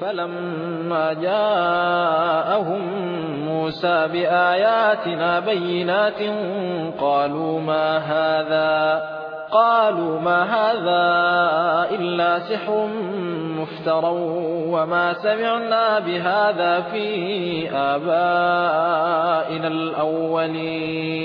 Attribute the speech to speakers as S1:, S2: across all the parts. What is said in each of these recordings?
S1: فلما جاءهم موسى بآياتنا بينات قالوا ما هذا؟ قالوا ما هذا إلا سحر مفترى وما سمعنا بهذا في آبائنا الأولين.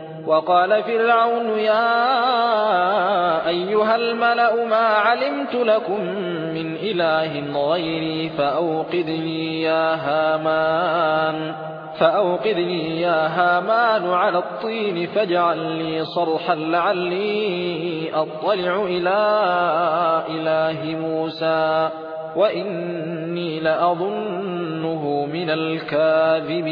S1: وقال فرعون يا أيها الملأ ما علمت لكم من إله غيري فأوقذني يا هامان فأوقذني يا هامان على الطين فاجعل لي صرحا لعلي أطلع إلى إله موسى وإني لأظنه من الكاذبين